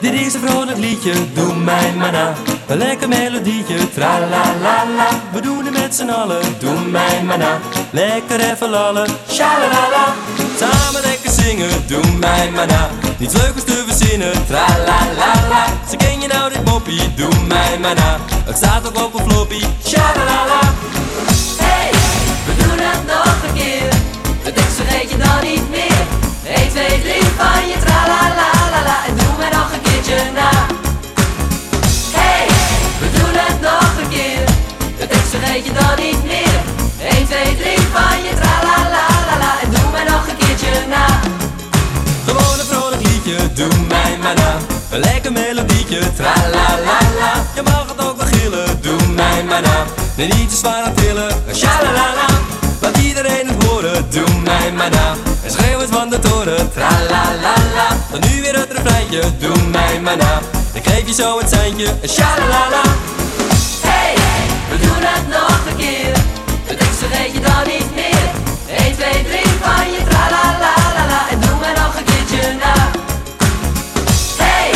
Dit is een vrolijk liedje, doe mij maar na. Een lekker melodietje, tra la la la. We doen het met z'n allen, doe mij maar na. Lekker even lallen, shalalala. Samen lekker zingen, doe mij maar na. Niets leukers te verzinnen, tra la la la. Ze ken je nou dit moppie, doe mij maar na. Het staat ook op een floppy, shalalala. Hey, we doen het nog een keer. De tekst vergeet je dan niet meer. 1, 2, 3 van je tra la la la la. En doe mij nog een keertje na. Hey, we doen het nog een keer. De tekst vergeet je dan niet meer. 1, 2, 3 van je tra la la la la. En doe mij nog een keertje na. Gewoon een vrolijk liedje, doe mij maar na. Een lekker melodietje, tra de liedjes van het trillen. Shalalala, laat iedereen het horen, doe mij maar na. En schreeuw het van de toren, tralalala. Dan nu weer het refreintje, doe mij maar na. Dan geef je zo het seintje, shalalala. Hey, we doen het nog een keer. Het is vergeet je dan niet meer. 1, 2, 3 van je tralalala. En doe mij nog een keertje na. Hey,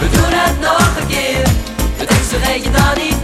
we doen het nog een keer. Het is vergeet je dan niet meer.